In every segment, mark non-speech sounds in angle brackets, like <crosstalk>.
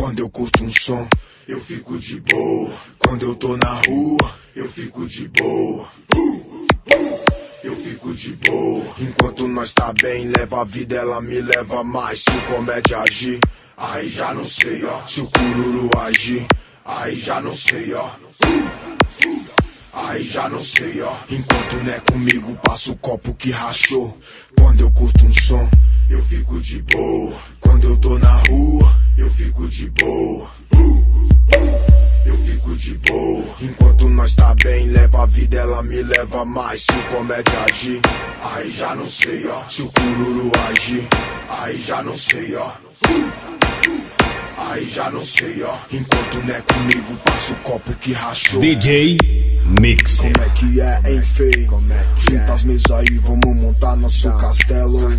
Quando eu curto um som, eu fico de boa. Quando eu tô na rua, eu fico de boa. Eu fico de boa. Enquanto nós tá bem, leva a vida, ela me leva mais. Se o comédia agir, aí já não sei, ó. Se o cururu agir, aí já não sei, ó. Aí já não sei, ó. Enquanto não é comigo, passa o copo que rachou. Quando eu curto um som, eu fico de boa. Quando eu tô na rua, eu fico de boa. Eu fico de boa. Enquanto nós tá bem, leva a vida, ela me leva mais. Se o comédia agir, aí já não sei, ó. Se o cururu agir, aí já não sei, ó. Aí já não sei, ó. Enquanto não é comigo, passa o copo que rachou. DJ Mixer. Como é que é, hein, feio? Junta as mesas aí, vamos montar nosso castelo. <laughs>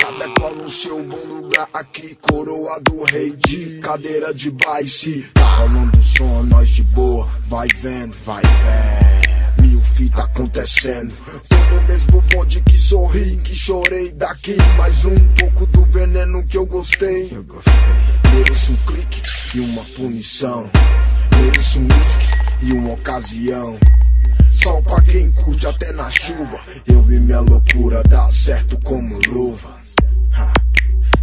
Cada qual no seu bom lugar aqui, coroa do rei de cadeira de baixe. Tá rolando som, nós de boa, vai vendo, vai vendo. Mil fita acontecendo. No mesmo bonde que sorri, que chorei daqui. Mais um pouco do veneno que eu gostei. Eu gostei. Mereço um clique e uma punição. Mereço um whisky e uma ocasião. Só pra quem curte até na chuva. Eu e minha loucura dá certo como luva.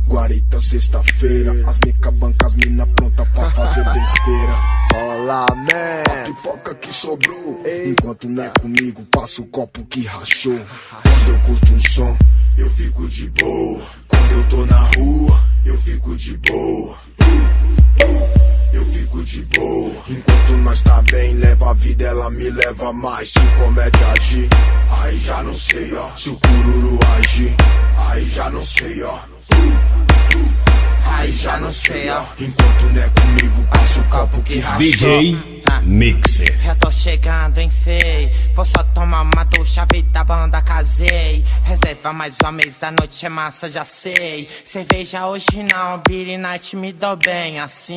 Guarita, sexta-feira. As nica bancas, mina pronta pra fazer besteira. Olá, man. A pipoca que sobrou. Enquanto não é comigo, passa o copo que rachou. Quando eu curto um som, eu fico de boa. Quando eu tô na rua, eu fico de boa. Eu fico de boa. Enquanto nós tá bem, leva a vida, ela me leva mais. Se o comédia agir, aí já não sei, ó. Se o cururu agir, aí já não sei, ó. Aí já não sei, ó. Enquanto não é comigo, passa o copo que rachou. DJ Mixer. Eu tô chegando, hein, fei. Vou só tomar uma ducha, vida da banda casei. Reserva mais uma mesa, a noite é massa, já sei. Cerveja hoje não, Billy Night me dou bem assim.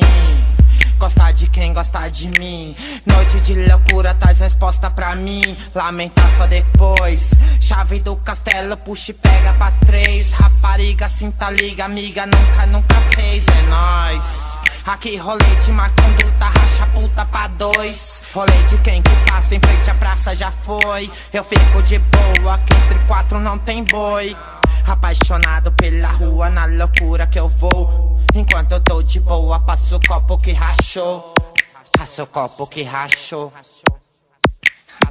Gostar de quem gosta de mim. Noite de loucura, traz resposta pra mim. Lamentar só depois. Chave do castelo, puxa e pega pra três. Rapariga, sinta liga, amiga, nunca, nunca fez. É nóis. Aqui rolê de má conduta, racha puta pra dois. Rolê de quem que passa em frente à praça já foi. Eu fico de boa, que entre quatro não tem boi. Apaixonado pela rua, na loucura que eu vou. Enquanto eu tô de boa, passo o copo que rachou. Passo o copo que rachou.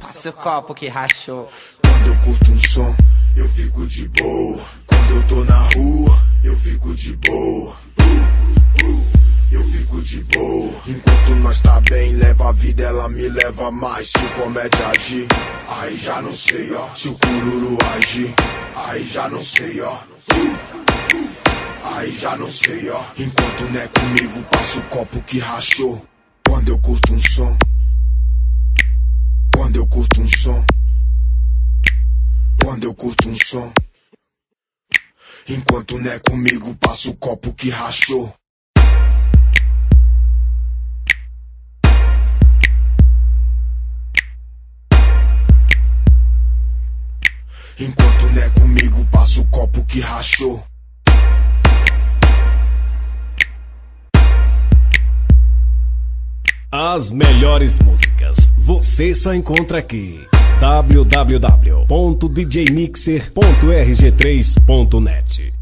Passo o copo que rachou. Quando eu curto um som, eu fico de boa. Quando eu tô na rua, eu fico de boa. De boa. Enquanto nós tá bem, leva a vida, ela me leva mais. Se o comédia agir, aí já não sei, ó. Se o cururu agir, aí já não sei, ó. Aí já não sei, ó. Enquanto não é comigo, passa o copo que rachou. Quando eu curto um som. Quando eu curto um som. Quando eu curto um som. Enquanto não é comigo, passa o copo que rachou. Enquanto não é comigo, passa o copo que rachou. As melhores músicas você só encontra aqui. www.djmixer.rg3.net